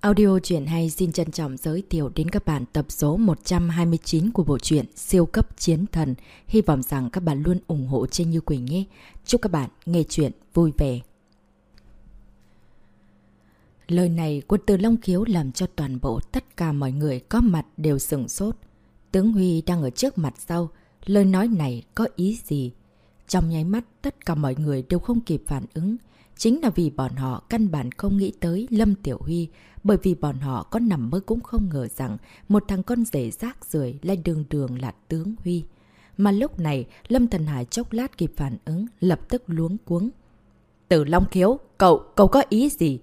Audio truyện hay xin trân trọng giới thiệu đến các bạn tập số 129 của bộ truyện Siêu cấp chiến thần. Hy vọng rằng các bạn luôn ủng hộ trên Như Quỳnh nhé. Chúc các bạn nghe truyện vui vẻ. Lời này của Từ Long Khiếu làm cho toàn bộ tất cả mọi người có mặt đều sửng sốt. Tướng Huy đang ở trước mặt sau. Lời nói này có ý gì? Trong nháy mắt, tất cả mọi người đều không kịp phản ứng. Chính là vì bọn họ căn bản không nghĩ tới Lâm Tiểu Huy, bởi vì bọn họ có nằm mơ cũng không ngờ rằng một thằng con rể rác rưởi lại đường đường là tướng Huy. Mà lúc này, Lâm Thần Hải chốc lát kịp phản ứng, lập tức luống cuống. Tử Long Khiếu, cậu, cậu có ý gì?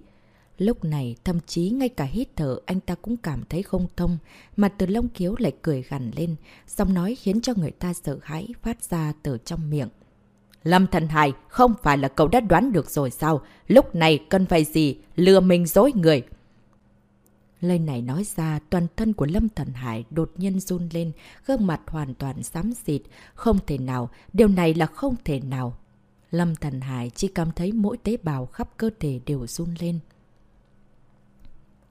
Lúc này, thậm chí ngay cả hít thở anh ta cũng cảm thấy không thông, mà từ Long Khiếu lại cười gằn lên, giọng nói khiến cho người ta sợ hãi phát ra từ trong miệng. Lâm Thần Hải, không phải là cậu đã đoán được rồi sao? Lúc này cần phải gì? Lừa mình dối người. Lời này nói ra, toàn thân của Lâm Thần Hải đột nhiên run lên, gương mặt hoàn toàn xám xịt. Không thể nào, điều này là không thể nào. Lâm Thần Hải chỉ cảm thấy mỗi tế bào khắp cơ thể đều run lên.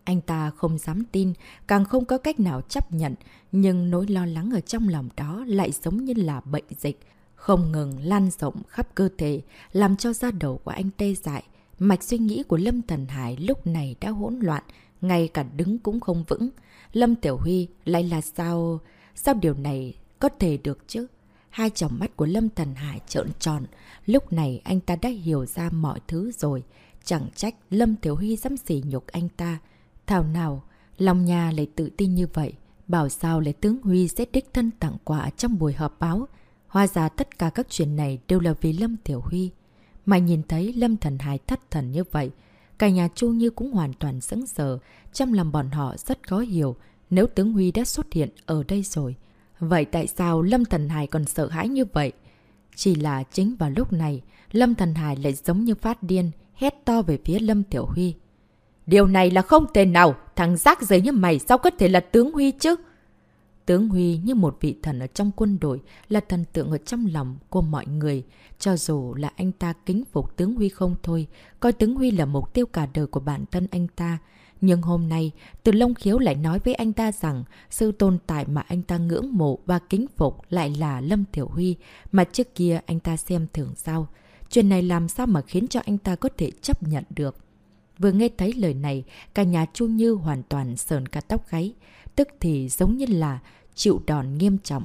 Anh ta không dám tin, càng không có cách nào chấp nhận, nhưng nỗi lo lắng ở trong lòng đó lại giống như là bệnh dịch, không ngừng lan rộng khắp cơ thể, làm cho da đầu của anh tê dại. Mạch suy nghĩ của Lâm Thần Hải lúc này đã hỗn loạn, ngay cả đứng cũng không vững. Lâm Tiểu Huy lại là sao? Sao điều này có thể được chứ? Hai tròng mắt của Lâm Thần Hải trợn tròn. Lúc này anh ta đã hiểu ra mọi thứ rồi. Chẳng trách Lâm Tiểu Huy dám xỉ nhục anh ta. Thảo nào, lòng nhà lại tự tin như vậy. Bảo sao lại tướng Huy sẽ đích thân tặng quà trong buổi họp báo. Hóa ra tất cả các chuyện này đều là vì Lâm Tiểu Huy. Mà nhìn thấy Lâm Thần Hải thất thần như vậy, cả nhà Chu Như cũng hoàn toàn sững sờ, trong lòng bọn họ rất khó hiểu nếu tướng Huy đã xuất hiện ở đây rồi. Vậy tại sao Lâm Thần Hải còn sợ hãi như vậy? Chỉ là chính vào lúc này, Lâm Thần Hải lại giống như phát điên, hét to về phía Lâm Tiểu Huy. Điều này là không thể nào, thằng rác giấy như mày sao có thể là tướng Huy chứ? Tướng Huy như một vị thần ở trong quân đội, là thần tượng ở trong lòng của mọi người. Cho dù là anh ta kính phục tướng Huy không thôi, coi tướng Huy là mục tiêu cả đời của bản thân anh ta. Nhưng hôm nay, từ Long Khiếu lại nói với anh ta rằng sự tồn tại mà anh ta ngưỡng mộ và kính phục lại là Lâm Tiểu Huy, mà trước kia anh ta xem thường sao. Chuyện này làm sao mà khiến cho anh ta có thể chấp nhận được. Vừa nghe thấy lời này, cả nhà Chu Như hoàn toàn sờn cả tóc gáy, tức thì giống như là chịu đòn nghiêm trọng.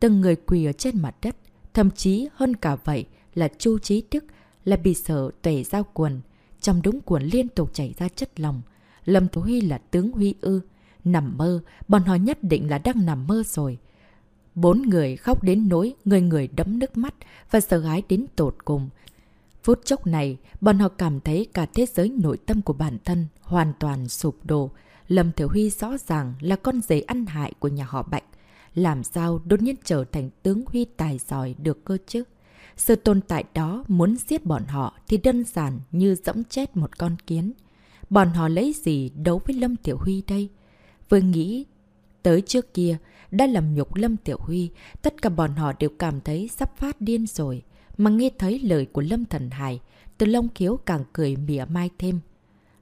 Từng người quỳ ở trên mặt đất, thậm chí hơn cả vậy là Chu Trí Đức là bị sợ tẩy giao quần. Trong đúng quần liên tục chảy ra chất lòng. Lâm Thú Huy là tướng Huy ư. Nằm mơ, bọn họ nhất định là đang nằm mơ rồi. Bốn người khóc đến nỗi người người đấm nước mắt và sợ hãi đến tột cùng. Phút chốc này, bọn họ cảm thấy cả thế giới nội tâm của bản thân hoàn toàn sụp đổ. Lâm Thiểu Huy rõ ràng là con giấy ăn hại của nhà họ Bạch. Làm sao đột nhiên trở thành tướng Huy tài giỏi được cơ chứ? Sự tồn tại đó muốn giết bọn họ thì đơn giản như dẫm chết một con kiến. Bọn họ lấy gì đấu với Lâm Tiểu Huy đây? Vừa nghĩ tới trước kia, đã làm nhục Lâm Tiểu Huy, tất cả bọn họ đều cảm thấy sắp phát điên rồi. Mà nghe thấy lời của Lâm Thần Hải, từ lông khiếu càng cười mỉa mai thêm.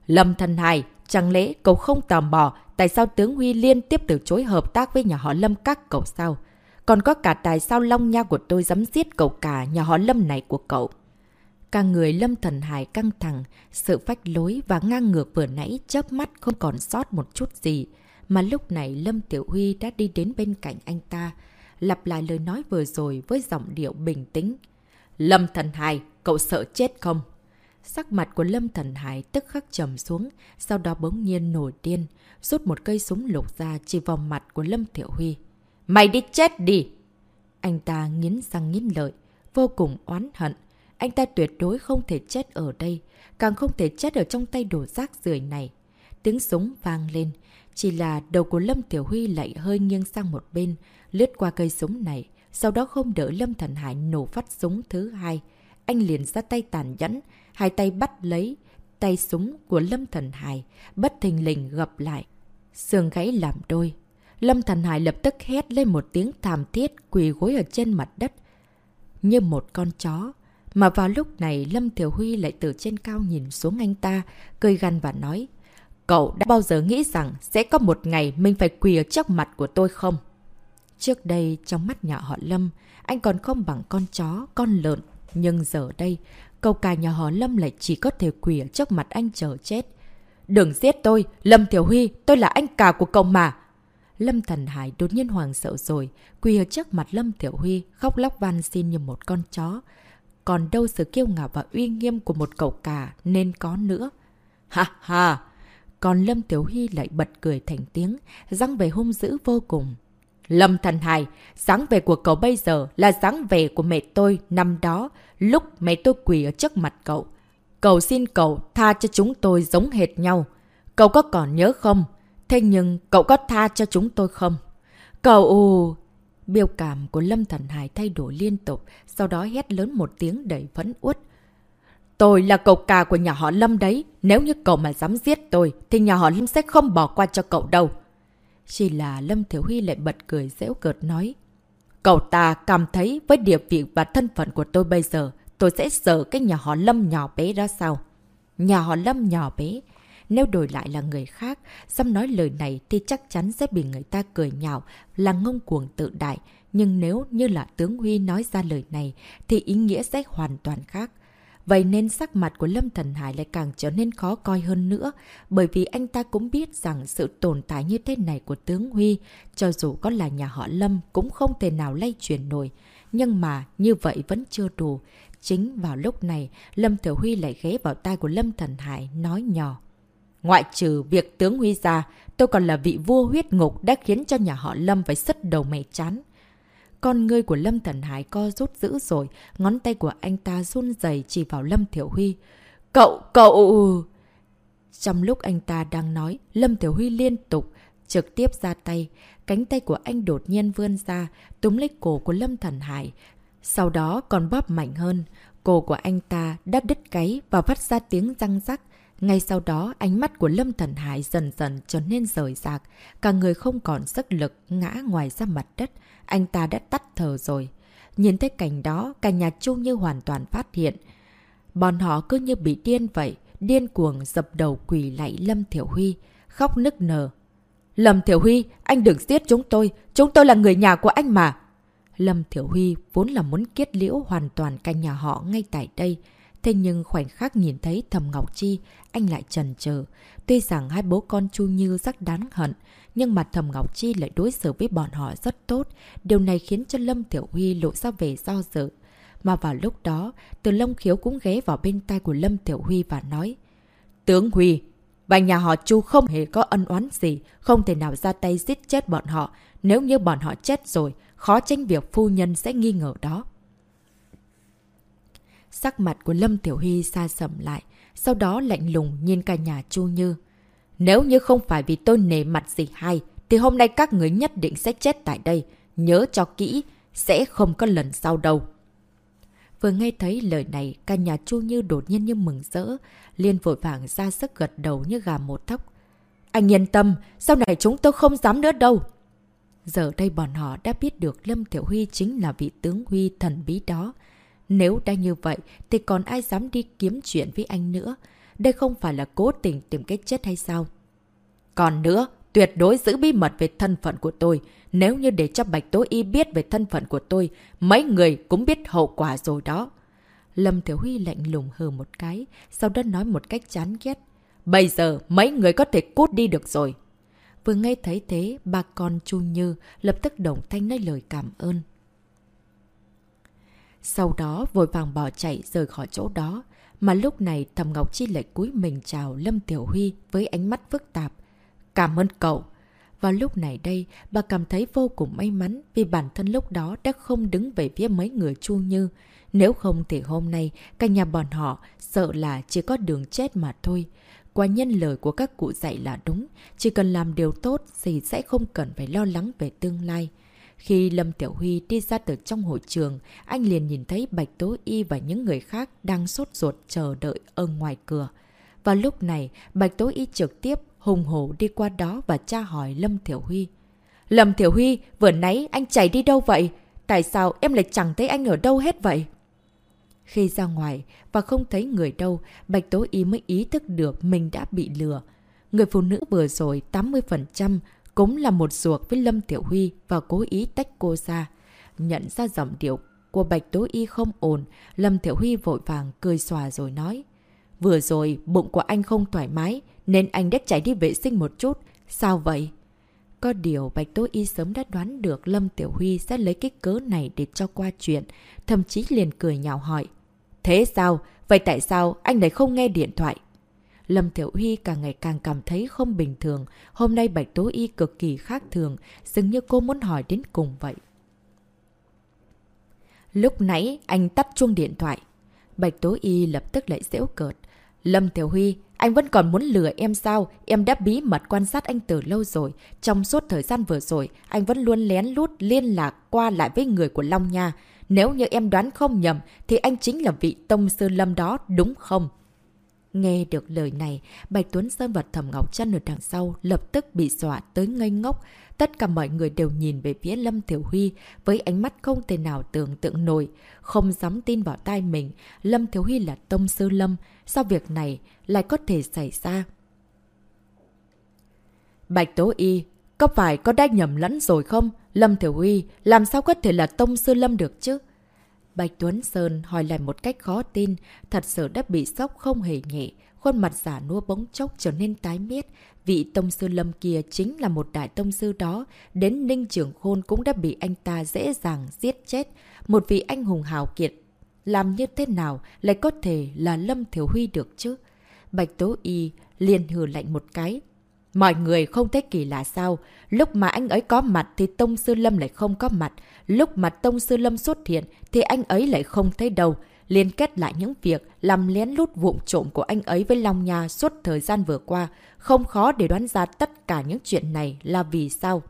Lâm Thần Hải, chẳng lẽ cậu không tò mò tại sao tướng Huy liên tiếp từ chối hợp tác với nhà họ Lâm các cậu sao? Còn có cả tại sao Long Nha của tôi dám giết cậu cả nhà họ Lâm này của cậu? Cả người Lâm Thần Hải căng thẳng, sự phách lối và ngang ngược vừa nãy chớp mắt không còn sót một chút gì. Mà lúc này Lâm Tiểu Huy đã đi đến bên cạnh anh ta, lặp lại lời nói vừa rồi với giọng điệu bình tĩnh. Lâm Thần Hải, cậu sợ chết không? Sắc mặt của Lâm Thần Hải tức khắc trầm xuống, sau đó bỗng nhiên nổi điên, rút một cây súng lục ra chỉ vào mặt của Lâm Thiệu Huy. Mày đi chết đi! Anh ta nghiến răng nghiến lợi, vô cùng oán hận. Anh ta tuyệt đối không thể chết ở đây, càng không thể chết ở trong tay đổ rác rưởi này. Tiếng súng vang lên, chỉ là đầu của Lâm Tiểu Huy lại hơi nghiêng sang một bên, lướt qua cây súng này, sau đó không đợi Lâm Thần Hải nổ phát súng thứ hai. Anh liền ra tay tàn nhẫn, hai tay bắt lấy tay súng của Lâm Thần Hải, bất thình lình gập lại. Sườn gãy làm đôi. Lâm Thần Hải lập tức hét lên một tiếng thảm thiết quỳ gối ở trên mặt đất. Như một con chó. Mà vào lúc này Lâm Thiểu Huy lại từ trên cao nhìn xuống anh ta, cười gằn và nói. Cậu đã bao giờ nghĩ rằng sẽ có một ngày mình phải quỳ ở trước mặt của tôi không? Trước đây, trong mắt nhà họ Lâm, anh còn không bằng con chó, con lợn. Nhưng giờ đây, cậu cài nhà họ Lâm lại chỉ có thể quỳ ở trước mặt anh chờ chết. Đừng giết tôi, Lâm Thiểu Huy, tôi là anh cả của cậu mà. Lâm Thần Hải đột nhiên hoàng sợ rồi, quỳ ở trước mặt Lâm Thiểu Huy, khóc lóc van xin như một con chó. Còn đâu sự kiêu ngạo và uy nghiêm của một cậu cả nên có nữa. Ha ha! Còn Lâm Tiểu Huy lại bật cười thành tiếng, răng về hung dữ vô cùng. Lâm Thần Hải, dáng về của cậu bây giờ là dáng vẻ của mẹ tôi năm đó, lúc mẹ tôi quỳ ở trước mặt cậu. Cậu xin cậu tha cho chúng tôi giống hệt nhau. Cậu có còn nhớ không? Thế nhưng cậu có tha cho chúng tôi không? Cậu... Biểu cảm của Lâm Thần Hải thay đổi liên tục, sau đó hét lớn một tiếng đầy phẫn uất. Tôi là cậu cả của nhà họ Lâm đấy. Nếu như cậu mà dám giết tôi, thì nhà họ Lâm sẽ không bỏ qua cho cậu đâu. Chỉ là Lâm Thiếu Huy lại bật cười dễu cợt nói. Cậu ta cảm thấy với địa vị và thân phận của tôi bây giờ, tôi sẽ sợ cái nhà họ Lâm nhỏ bé đó sao? Nhà họ Lâm nhỏ bé? Nếu đổi lại là người khác, dám nói lời này thì chắc chắn sẽ bị người ta cười nhạo, là ngông cuồng tự đại. Nhưng nếu như là tướng Huy nói ra lời này, thì ý nghĩa sẽ hoàn toàn khác. Vậy nên sắc mặt của Lâm Thần Hải lại càng trở nên khó coi hơn nữa, bởi vì anh ta cũng biết rằng sự tồn tại như thế này của tướng Huy, cho dù có là nhà họ Lâm cũng không thể nào lay chuyển nổi. Nhưng mà như vậy vẫn chưa đủ. Chính vào lúc này, Lâm Thừa Huy lại ghé vào tai của Lâm Thần Hải, nói nhỏ. Ngoại trừ việc tướng Huy ra, tôi còn là vị vua huyết ngục đã khiến cho nhà họ Lâm phải sứt đầu mày chán. Con ngươi của Lâm Thần Hải co rút dữ rồi, ngón tay của anh ta run dày chỉ vào Lâm Thiểu Huy. Cậu, cậu... Trong lúc anh ta đang nói, Lâm Thiểu Huy liên tục, trực tiếp ra tay. Cánh tay của anh đột nhiên vươn ra, túm lấy cổ của Lâm Thần Hải. Sau đó còn bóp mạnh hơn. Cổ của anh ta đã đứt gáy và phát ra tiếng răng rắc. Ngay sau đó, ánh mắt của Lâm Thần Hải dần dần trở nên rời rạc. Cả người không còn sức lực ngã ngoài ra mặt đất anh ta đã tắt thở rồi. Nhìn thấy cảnh đó, cả nhà Chu Như hoàn toàn phát hiện. Bọn họ cứ như bị điên vậy, điên cuồng dập đầu quỳ lạy Lâm Thiểu Huy, khóc nức nở. Lâm Thiểu Huy, anh đừng giết chúng tôi, chúng tôi là người nhà của anh mà. Lâm Thiểu Huy vốn là muốn kết liễu hoàn toàn cả nhà họ ngay tại đây. Thế nhưng khoảnh khắc nhìn thấy Thầm Ngọc Chi, anh lại chần chờ. Tuy rằng hai bố con Chu Như rất đáng hận, nhưng mà Thầm Ngọc Chi lại đối xử với bọn họ rất tốt. Điều này khiến cho Lâm Tiểu Huy lộ ra về do dự. Mà vào lúc đó, từ Long Khiếu cũng ghé vào bên tay của Lâm Tiểu Huy và nói Tướng Huy, và nhà họ Chu không hề có ân oán gì, không thể nào ra tay giết chết bọn họ. Nếu như bọn họ chết rồi, khó tránh việc phu nhân sẽ nghi ngờ đó. Sắc mặt của Lâm Tiểu Huy xa sầm lại, sau đó lạnh lùng nhìn cả nhà Chu Như. Nếu như không phải vì tôi nề mặt gì hay, thì hôm nay các người nhất định sẽ chết tại đây. Nhớ cho kỹ, sẽ không có lần sau đâu. Vừa nghe thấy lời này, cả nhà Chu Như đột nhiên như mừng rỡ, liền vội vàng ra sức gật đầu như gà một thóc. Anh yên tâm, sau này chúng tôi không dám nữa đâu. Giờ đây bọn họ đã biết được Lâm Tiểu Huy chính là vị tướng Huy thần bí đó. Nếu đã như vậy, thì còn ai dám đi kiếm chuyện với anh nữa? Đây không phải là cố tình tìm cách chết hay sao? Còn nữa, tuyệt đối giữ bí mật về thân phận của tôi. Nếu như để cho Bạch Tố Y biết về thân phận của tôi, mấy người cũng biết hậu quả rồi đó. Lâm Thiếu Huy lạnh lùng hừ một cái, sau đó nói một cách chán ghét. Bây giờ mấy người có thể cút đi được rồi. Vừa nghe thấy thế, bà con Chu Như lập tức đồng thanh nói lời cảm ơn. Sau đó vội vàng bỏ chạy rời khỏi chỗ đó. Mà lúc này Thầm Ngọc Chi lại cúi mình chào Lâm Tiểu Huy với ánh mắt phức tạp. Cảm ơn cậu. Vào lúc này đây, bà cảm thấy vô cùng may mắn vì bản thân lúc đó đã không đứng về phía mấy người Chu Như. Nếu không thì hôm nay, cả nhà bọn họ sợ là chỉ có đường chết mà thôi. Quả nhân lời của các cụ dạy là đúng, chỉ cần làm điều tốt thì sẽ không cần phải lo lắng về tương lai. Khi Lâm Tiểu Huy đi ra từ trong hội trường, anh liền nhìn thấy Bạch Tố Y và những người khác đang sốt ruột chờ đợi ở ngoài cửa. Và lúc này, Bạch Tố Y trực tiếp hùng hổ đi qua đó và tra hỏi Lâm Tiểu Huy. Lâm Tiểu Huy, vừa nãy anh chạy đi đâu vậy? Tại sao em lại chẳng thấy anh ở đâu hết vậy? Khi ra ngoài và không thấy người đâu, Bạch Tố Y mới ý thức được mình đã bị lừa. người phụ nữ vừa rồi 80% cũng là một ruột với Lâm Tiểu Huy và cố ý tách cô ra. Nhận ra giọng điệu của Bạch Tố Y không ổn, Lâm Tiểu Huy vội vàng cười xòa rồi nói. Vừa rồi, bụng của anh không thoải mái, nên anh đã chạy đi vệ sinh một chút. Sao vậy? Có điều Bạch Tố Y sớm đã đoán được Lâm Tiểu Huy sẽ lấy cái cớ này để cho qua chuyện, thậm chí liền cười nhạo hỏi. Thế sao? Vậy tại sao anh lại không nghe điện thoại? Lâm Tiểu Huy càng ngày càng cảm thấy không bình thường. Hôm nay Bạch Tố Y cực kỳ khác thường, dường như cô muốn hỏi đến cùng vậy. Lúc nãy anh tắt chuông điện thoại. Bạch Tố Y lập tức lại dễu cợt. Lâm Tiểu Huy, anh vẫn còn muốn lừa em sao? Em đã bí mật quan sát anh từ lâu rồi. Trong suốt thời gian vừa rồi, anh vẫn luôn lén lút liên lạc qua lại với người của Long Nha. Nếu như em đoán không nhầm, thì anh chính là vị Tông Sư Lâm đó, đúng không? Nghe được lời này, Bạch Tuấn Sơn và Thẩm Ngọc Trân ở đằng sau lập tức bị dọa tới ngây ngốc. Tất cả mọi người đều nhìn về phía Lâm Thiểu Huy với ánh mắt không thể nào tưởng tượng nổi. Không dám tin vào tai mình, Lâm Thiểu Huy là Tông Sư Lâm. Sao việc này lại có thể xảy ra? Bạch Tố Y, có phải có đã nhầm lẫn rồi không? Lâm Thiểu Huy, làm sao có thể là Tông Sư Lâm được chứ? Bạch Tuấn Sơn hỏi lại một cách khó tin, thật sự đã bị sốc không hề nhẹ, khuôn mặt giả nua bóng chốc trở nên tái miết. Vị tông sư lâm kia chính là một đại tông sư đó, đến Ninh Trường Khôn cũng đã bị anh ta dễ dàng giết chết. Một vị anh hùng hào kiệt, làm như thế nào lại có thể là Lâm Thiểu Huy được chứ? Bạch Tố Y liền hừ lạnh một cái, Mọi người không thấy kỳ lạ sao? Lúc mà anh ấy có mặt thì Tông Sư Lâm lại không có mặt. Lúc mà Tông Sư Lâm xuất hiện thì anh ấy lại không thấy đâu. Liên kết lại những việc, làm lén lút vụn trộm của anh ấy với Long Nha suốt thời gian vừa qua. Không khó để đoán ra tất cả những chuyện này là vì sao.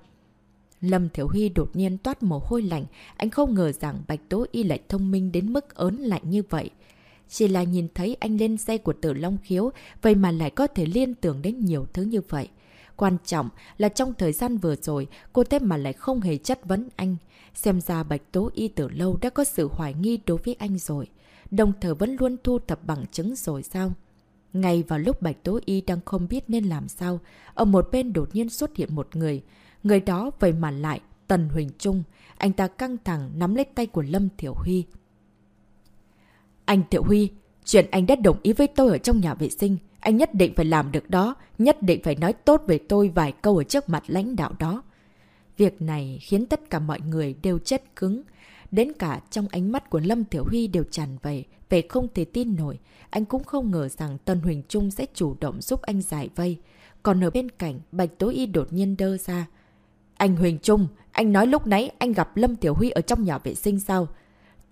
Lâm Thiểu Huy đột nhiên toát mồ hôi lạnh. Anh không ngờ rằng Bạch Tố Y lại thông minh đến mức ớn lạnh như vậy. Chỉ là nhìn thấy anh lên xe của tử Long Khiếu, vậy mà lại có thể liên tưởng đến nhiều thứ như vậy. Quan trọng là trong thời gian vừa rồi, cô thế mà lại không hề chất vấn anh. Xem ra Bạch Tố Y từ lâu đã có sự hoài nghi đối với anh rồi. Đồng thời vẫn luôn thu thập bằng chứng rồi sao? Ngay vào lúc Bạch Tố Y đang không biết nên làm sao, ở một bên đột nhiên xuất hiện một người. Người đó vậy mà lại, Tần Huỳnh Trung. Anh ta căng thẳng nắm lấy tay của Lâm Thiểu Huy. Anh Tiểu Huy, chuyện anh đã đồng ý với tôi ở trong nhà vệ sinh. Anh nhất định phải làm được đó, nhất định phải nói tốt về tôi vài câu ở trước mặt lãnh đạo đó. Việc này khiến tất cả mọi người đều chết cứng. Đến cả trong ánh mắt của Lâm Tiểu Huy đều tràn về, về không thể tin nổi. Anh cũng không ngờ rằng Tân Huỳnh Trung sẽ chủ động giúp anh giải vây. Còn ở bên cạnh, Bạch Tố Y đột nhiên đơ ra. Anh Huỳnh Trung, anh nói lúc nãy anh gặp Lâm Tiểu Huy ở trong nhà vệ sinh sao?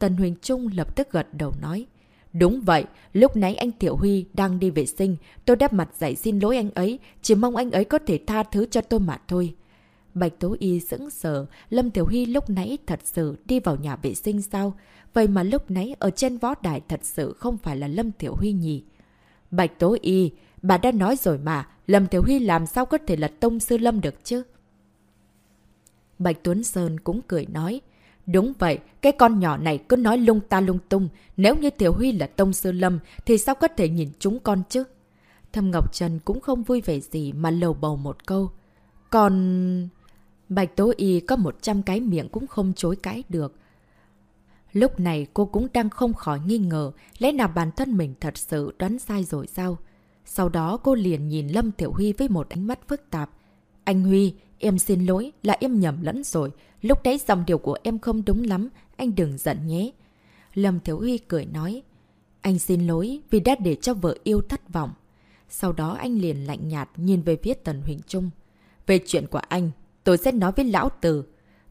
Tần Huỳnh Trung lập tức gật đầu nói. Đúng vậy, lúc nãy anh Tiểu Huy đang đi vệ sinh, tôi đáp mặt dạy xin lỗi anh ấy, chỉ mong anh ấy có thể tha thứ cho tôi mà thôi. Bạch Tố Y sững sờ, Lâm Tiểu Huy lúc nãy thật sự đi vào nhà vệ sinh sao? Vậy mà lúc nãy ở trên võ đài thật sự không phải là Lâm Tiểu Huy nhỉ? Bạch Tố Y, bà đã nói rồi mà, Lâm Tiểu Huy làm sao có thể là Tông Sư Lâm được chứ? Bạch Tuấn Sơn cũng cười nói, Đúng vậy, cái con nhỏ này cứ nói lung ta lung tung. Nếu như Tiểu Huy là Tông Sư Lâm, thì sao có thể nhìn chúng con chứ? Thâm Ngọc Trần cũng không vui vẻ gì mà lầu bầu một câu. Còn... Bạch Tố Y có 100 cái miệng cũng không chối cãi được. Lúc này cô cũng đang không khỏi nghi ngờ, lẽ nào bản thân mình thật sự đoán sai rồi sao? Sau đó cô liền nhìn Lâm Tiểu Huy với một ánh mắt phức tạp. Anh Huy, em xin lỗi, là em nhầm lẫn rồi. Lúc đấy dòng điều của em không đúng lắm, anh đừng giận nhé. Lâm Thiếu Huy cười nói, anh xin lỗi vì đã để cho vợ yêu thất vọng. Sau đó anh liền lạnh nhạt nhìn về phía Tần Huỳnh Trung. Về chuyện của anh, tôi sẽ nói với lão tử.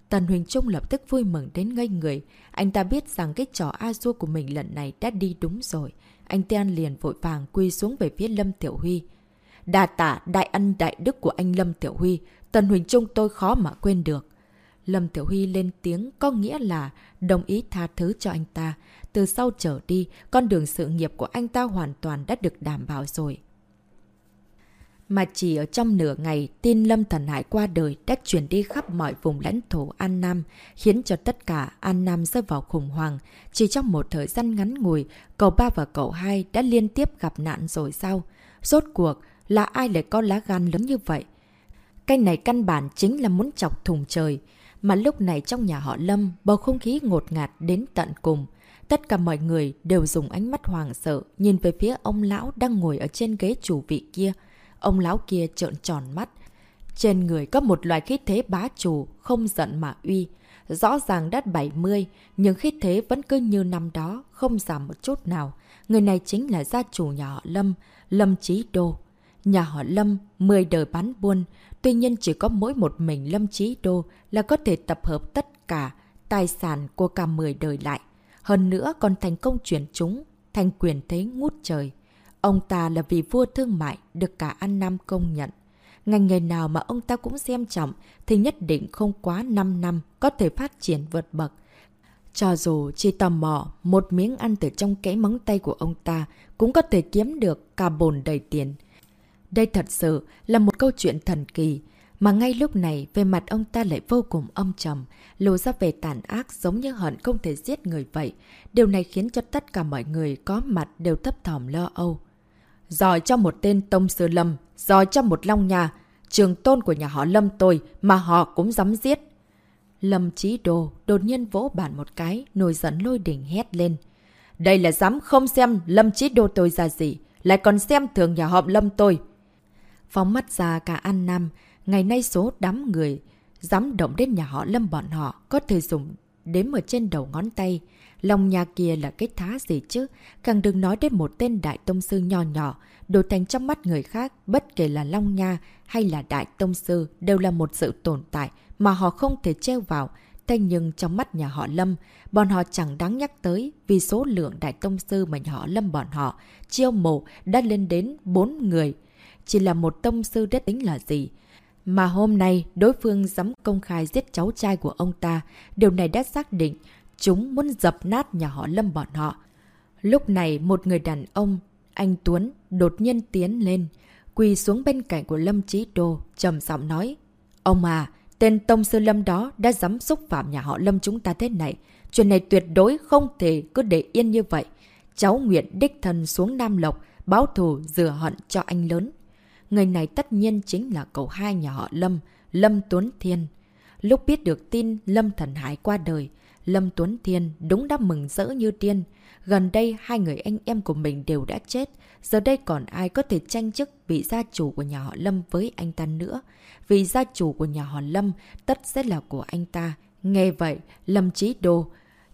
Tần Huỳnh Trung lập tức vui mừng đến ngây người. Anh ta biết rằng cái trò a du của mình lần này đã đi đúng rồi. Anh tên liền vội vàng quy xuống về phía Lâm Tiểu Huy. Đà tả đại ân đại đức của anh Lâm Tiểu Huy, Tần Huỳnh Trung tôi khó mà quên được. Lâm Tiểu Huy lên tiếng có nghĩa là đồng ý tha thứ cho anh ta. Từ sau trở đi, con đường sự nghiệp của anh ta hoàn toàn đã được đảm bảo rồi. Mà chỉ ở trong nửa ngày, tin Lâm Thần Hải qua đời đã chuyển đi khắp mọi vùng lãnh thổ An Nam, khiến cho tất cả An Nam rơi vào khủng hoảng. Chỉ trong một thời gian ngắn ngủi, cậu ba và cậu hai đã liên tiếp gặp nạn rồi sao? Rốt cuộc, là ai lại có lá gan lớn như vậy? Cái này căn bản chính là muốn chọc thùng trời. Mà lúc này trong nhà họ Lâm, bầu không khí ngột ngạt đến tận cùng. Tất cả mọi người đều dùng ánh mắt hoàng sợ, nhìn về phía ông lão đang ngồi ở trên ghế chủ vị kia. Ông lão kia trợn tròn mắt. Trên người có một loại khí thế bá chủ, không giận mà uy. Rõ ràng đã 70, nhưng khí thế vẫn cứ như năm đó, không giảm một chút nào. Người này chính là gia chủ nhà họ Lâm, Lâm Chí Đô. Nhà họ Lâm, 10 đời bán buôn, tuy nhiên chỉ có mỗi một mình Lâm Chí Đô là có thể tập hợp tất cả tài sản của cả 10 đời lại. Hơn nữa còn thành công chuyển chúng, thành quyền thế ngút trời. Ông ta là vì vua thương mại, được cả An Nam công nhận. Ngành nghề nào mà ông ta cũng xem trọng thì nhất định không quá 5 năm có thể phát triển vượt bậc. Cho dù chỉ tò mò, một miếng ăn từ trong kẽ móng tay của ông ta cũng có thể kiếm được cả bồn đầy tiền. Đây thật sự là một câu chuyện thần kỳ, mà ngay lúc này về mặt ông ta lại vô cùng âm trầm, lộ ra về tàn ác giống như hận không thể giết người vậy. Điều này khiến cho tất cả mọi người có mặt đều thấp thỏm lo âu. Giỏi cho một tên Tông Sư Lâm, giỏi cho một Long Nhà, trường tôn của nhà họ Lâm tôi mà họ cũng dám giết. Lâm Chí Đồ đột nhiên vỗ bản một cái, nổi giận lôi đỉnh hét lên. Đây là dám không xem Lâm Chí Đô tôi ra gì, lại còn xem thường nhà họ Lâm tôi. Phóng mắt ra cả An Nam, ngày nay số đám người dám động đến nhà họ Lâm bọn họ có thể dùng đếm ở trên đầu ngón tay. Lòng nhà kia là cái thá gì chứ, càng đừng nói đến một tên đại tông sư nhỏ nhỏ, đồ thành trong mắt người khác, bất kể là Long Nha hay là đại tông sư đều là một sự tồn tại mà họ không thể treo vào. Thế nhưng trong mắt nhà họ Lâm, bọn họ chẳng đáng nhắc tới vì số lượng đại tông sư mà nhà họ Lâm bọn họ chiêu mộ đã lên đến 4 người. Chỉ là một tông sư đất tính là gì? Mà hôm nay đối phương dám công khai giết cháu trai của ông ta, điều này đã xác định chúng muốn dập nát nhà họ Lâm bọn họ. Lúc này một người đàn ông, anh Tuấn, đột nhiên tiến lên, quỳ xuống bên cạnh của Lâm Chí Đô, trầm giọng nói. Ông à, tên Tông Sư Lâm đó đã dám xúc phạm nhà họ Lâm chúng ta thế này. Chuyện này tuyệt đối không thể cứ để yên như vậy. Cháu nguyện đích thân xuống Nam Lộc, báo thù rửa hận cho anh lớn. Người này tất nhiên chính là cậu hai nhà họ Lâm, Lâm Tuấn Thiên. Lúc biết được tin Lâm Thần Hải qua đời, Lâm Tuấn Thiên đúng đã mừng rỡ như tiên. Gần đây hai người anh em của mình đều đã chết. Giờ đây còn ai có thể tranh chức vị gia chủ của nhà họ Lâm với anh ta nữa. Vì gia chủ của nhà họ Lâm tất sẽ là của anh ta. Nghe vậy, Lâm Chí Đô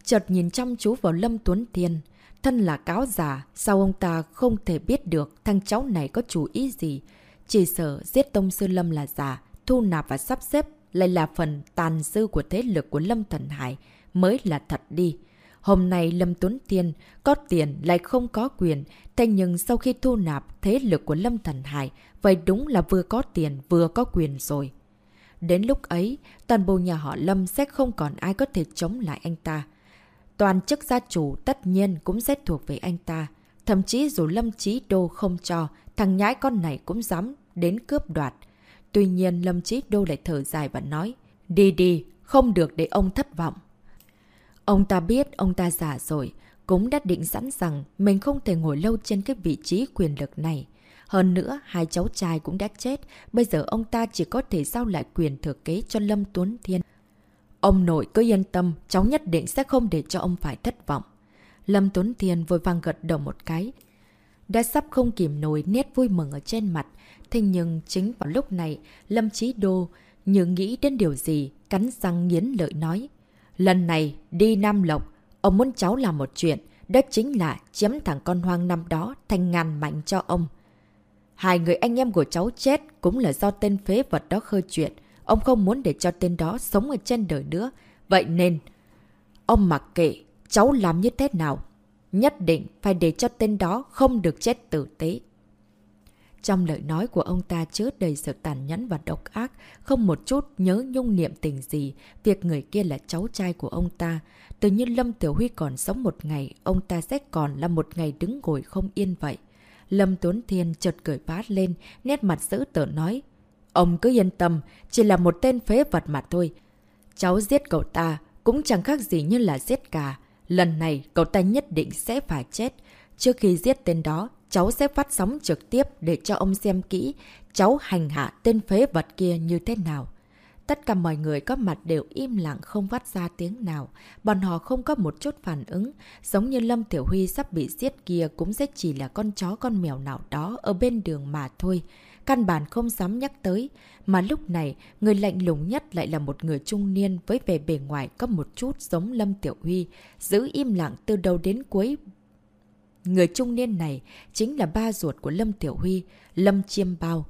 chợt nhìn chăm chú vào Lâm Tuấn Thiên. Thân là cáo giả, sao ông ta không thể biết được thằng cháu này có chủ ý gì. Chỉ sợ giết Tông Sư Lâm là giả, thu nạp và sắp xếp lại là phần tàn dư của thế lực của Lâm Thần Hải mới là thật đi. Hôm nay Lâm Tuấn Thiên có tiền lại không có quyền, thế nhưng sau khi thu nạp thế lực của Lâm Thần Hải, vậy đúng là vừa có tiền vừa có quyền rồi. Đến lúc ấy, toàn bộ nhà họ Lâm sẽ không còn ai có thể chống lại anh ta. Toàn chức gia chủ tất nhiên cũng sẽ thuộc về anh ta. Thậm chí dù Lâm Chí Đô không cho, thằng nhãi con này cũng dám đến cướp đoạt. Tuy nhiên Lâm Chí Đô lại thở dài và nói, đi đi, không được để ông thất vọng. Ông ta biết ông ta giả rồi, cũng đã định sẵn rằng mình không thể ngồi lâu trên cái vị trí quyền lực này. Hơn nữa, hai cháu trai cũng đã chết, bây giờ ông ta chỉ có thể giao lại quyền thừa kế cho Lâm Tuấn Thiên. Ông nội cứ yên tâm, cháu nhất định sẽ không để cho ông phải thất vọng. Lâm Tuấn Thiên vội vàng gật đầu một cái. Đã sắp không kìm nổi nét vui mừng ở trên mặt. Thế nhưng chính vào lúc này, Lâm Chí Đô như nghĩ đến điều gì, cắn răng nghiến lợi nói. Lần này, đi Nam Lộc, ông muốn cháu làm một chuyện, đó chính là chiếm thằng con hoang năm đó thành ngàn mạnh cho ông. Hai người anh em của cháu chết cũng là do tên phế vật đó khơi chuyện. Ông không muốn để cho tên đó sống ở trên đời nữa. Vậy nên, ông mặc kệ cháu làm như thế nào. Nhất định phải để cho tên đó không được chết tử tế. Trong lời nói của ông ta chứa đầy sự tàn nhẫn và độc ác, không một chút nhớ nhung niệm tình gì, việc người kia là cháu trai của ông ta. Tự nhiên Lâm Tiểu Huy còn sống một ngày, ông ta sẽ còn là một ngày đứng ngồi không yên vậy. Lâm Tuấn Thiên chợt cười phát lên, nét mặt dữ tở nói. Ông cứ yên tâm, chỉ là một tên phế vật mà thôi. Cháu giết cậu ta cũng chẳng khác gì như là giết cả. Lần này cậu ta nhất định sẽ phải chết. Trước khi giết tên đó, cháu sẽ phát sóng trực tiếp để cho ông xem kỹ cháu hành hạ tên phế vật kia như thế nào. Tất cả mọi người có mặt đều im lặng không phát ra tiếng nào. Bọn họ không có một chút phản ứng. Giống như Lâm Tiểu Huy sắp bị giết kia cũng sẽ chỉ là con chó con mèo nào đó ở bên đường mà thôi. Căn bản không dám nhắc tới. Mà lúc này, người lạnh lùng nhất lại là một người trung niên với vẻ bề ngoài có một chút giống Lâm Tiểu Huy. Giữ im lặng từ đầu đến cuối. Người trung niên này chính là ba ruột của Lâm Tiểu Huy, Lâm Chiêm Bao.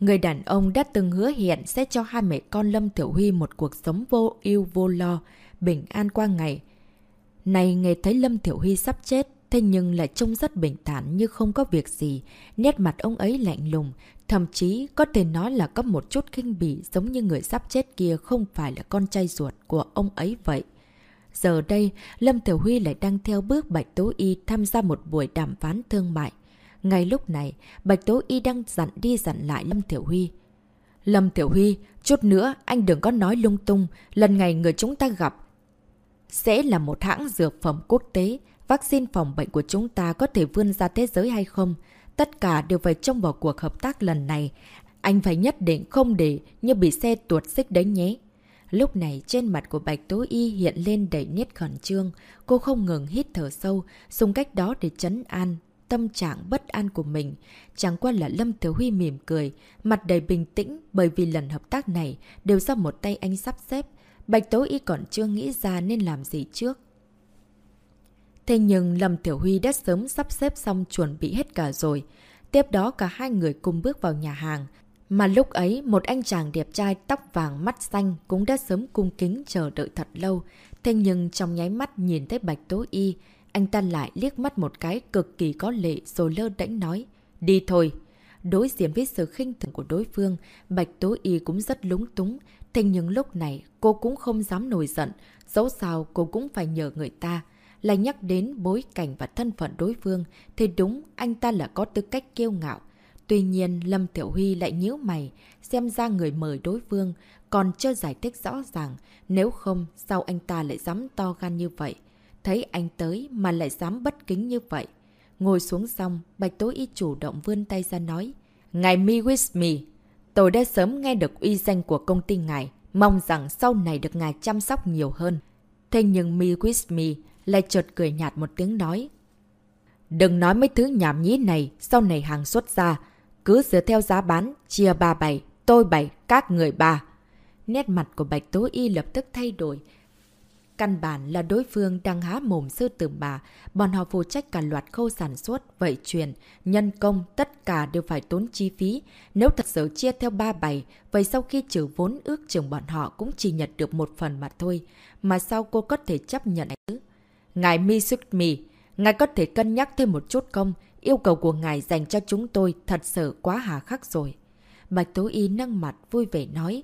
Người đàn ông đã từng hứa hẹn sẽ cho hai mẹ con Lâm Tiểu Huy một cuộc sống vô ưu vô lo, bình an qua ngày. Này nghe thấy Lâm Tiểu Huy sắp chết, thế nhưng lại trông rất bình thản như không có việc gì. Nét mặt ông ấy lạnh lùng, thậm chí có thể nói là có một chút kinh bỉ giống như người sắp chết kia không phải là con trai ruột của ông ấy vậy. Giờ đây, Lâm Tiểu Huy lại đang theo bước Bạch Tố Y tham gia một buổi đàm phán thương mại. Ngay lúc này, Bạch Tố Y đang dặn đi dặn lại Lâm Tiểu Huy. Lâm Tiểu Huy, chút nữa anh đừng có nói lung tung, lần ngày người chúng ta gặp sẽ là một hãng dược phẩm quốc tế, vaccine phòng bệnh của chúng ta có thể vươn ra thế giới hay không? Tất cả đều phải trông vào cuộc hợp tác lần này. Anh phải nhất định không để như bị xe tuột xích đấy nhé. Lúc này trên mặt của Bạch Tố Y hiện lên đầy nét khẩn trương. Cô không ngừng hít thở sâu, dùng cách đó để chấn an, tâm trạng bất an của mình. Chẳng qua là Lâm Thiếu Huy mỉm cười, mặt đầy bình tĩnh bởi vì lần hợp tác này đều do một tay anh sắp xếp. Bạch Tố Y còn chưa nghĩ ra nên làm gì trước. Thế nhưng Lâm Tiểu Huy đã sớm sắp xếp xong chuẩn bị hết cả rồi. Tiếp đó cả hai người cùng bước vào nhà hàng. Mà lúc ấy, một anh chàng đẹp trai tóc vàng mắt xanh cũng đã sớm cung kính chờ đợi thật lâu. Thế nhưng trong nháy mắt nhìn thấy Bạch Tố Y, anh ta lại liếc mắt một cái cực kỳ có lệ rồi lơ đễnh nói. Đi thôi. Đối diện với sự khinh thường của đối phương, Bạch Tố Y cũng rất lúng túng. Thế nhưng lúc này cô cũng không dám nổi giận. Dẫu sao cô cũng phải nhờ người ta. Lại nhắc đến bối cảnh và thân phận đối phương thì đúng anh ta là có tư cách kiêu ngạo. Tuy nhiên Lâm Tiểu Huy lại nhíu mày, xem ra người mời đối phương, còn chưa giải thích rõ ràng, nếu không sao anh ta lại dám to gan như vậy. Thấy anh tới mà lại dám bất kính như vậy. Ngồi xuống xong, Bạch Tố Y chủ động vươn tay ra nói. Ngài Me With Me, tôi đã sớm nghe được uy danh của công ty ngài, mong rằng sau này được ngài chăm sóc nhiều hơn. Thế nhưng Me With Me lại chợt cười nhạt một tiếng nói. Đừng nói mấy thứ nhảm nhí này, sau này hàng xuất ra. Cứ dựa theo giá bán, chia ba bảy, tôi bảy, các người ba. Nét mặt của Bạch Tố Y lập tức thay đổi, Căn bản là đối phương đang há mồm sư tử bà, bọn họ phụ trách cả loạt khâu sản xuất, vậy truyền, nhân công, tất cả đều phải tốn chi phí. Nếu thật sự chia theo ba bảy, vậy sau khi trừ vốn ước chừng bọn họ cũng chỉ nhận được một phần mà thôi. Mà sao cô có thể chấp nhận chứ? Ngài Mizukmi, ngài có thể cân nhắc thêm một chút không? Yêu cầu của ngài dành cho chúng tôi thật sự quá hà khắc rồi. Bạch Tố Y nâng mặt vui vẻ nói.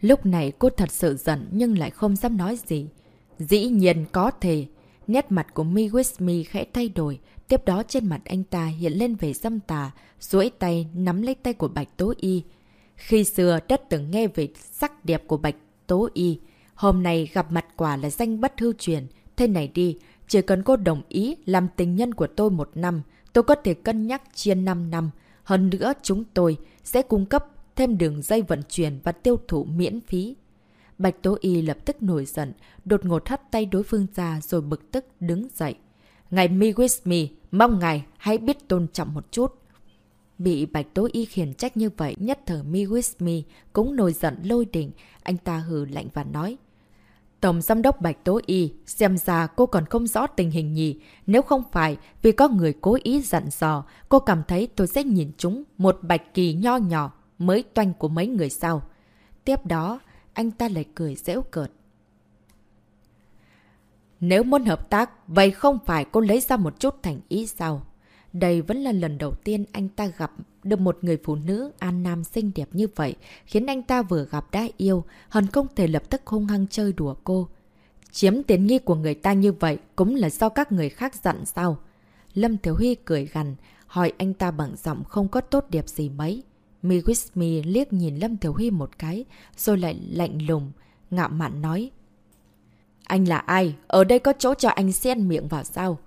Lúc này cô thật sự giận nhưng lại không dám nói gì. Dĩ nhiên có thể. Nét mặt của Mi Wismi khẽ thay đổi. Tiếp đó trên mặt anh ta hiện lên vẻ dâm tà, duỗi tay nắm lấy tay của Bạch Tố Y. Khi xưa đất từng nghe về sắc đẹp của Bạch Tố Y. Hôm nay gặp mặt quả là danh bất hư truyền. Thế này đi, chỉ cần cô đồng ý làm tình nhân của tôi một năm, tôi có thể cân nhắc chia 5 năm. Hơn nữa chúng tôi sẽ cung cấp thêm đường dây vận chuyển và tiêu thụ miễn phí. Bạch Tố Y lập tức nổi giận, đột ngột hắt tay đối phương ra rồi bực tức đứng dậy. Ngài Me with me, mong ngài hãy biết tôn trọng một chút. Bị Bạch Tố Y khiển trách như vậy, nhất thời Me with me cũng nổi giận lôi đỉnh, anh ta hừ lạnh và nói. Tổng giám đốc Bạch Tố Y, xem ra cô còn không rõ tình hình nhỉ. Nếu không phải vì có người cố ý dặn dò, cô cảm thấy tôi sẽ nhìn chúng một bạch kỳ nho nhỏ mới toanh của mấy người sau. Tiếp đó, anh ta lại cười dễu cợt. Nếu muốn hợp tác, vậy không phải cô lấy ra một chút thành ý sao? Đây vẫn là lần đầu tiên anh ta gặp được một người phụ nữ an nam xinh đẹp như vậy, khiến anh ta vừa gặp đã yêu, hẳn không thể lập tức hung hăng chơi đùa cô. Chiếm tiền nghi của người ta như vậy cũng là do các người khác dặn sao? Lâm Thiếu Huy cười gằn, hỏi anh ta bằng giọng không có tốt đẹp gì mấy. Mi with mi liếc nhìn Lâm thiếu Huy một cái, rồi lại lạnh lùng, ngạo mạn nói. Anh là ai? Ở đây có chỗ cho anh xen miệng vào sao?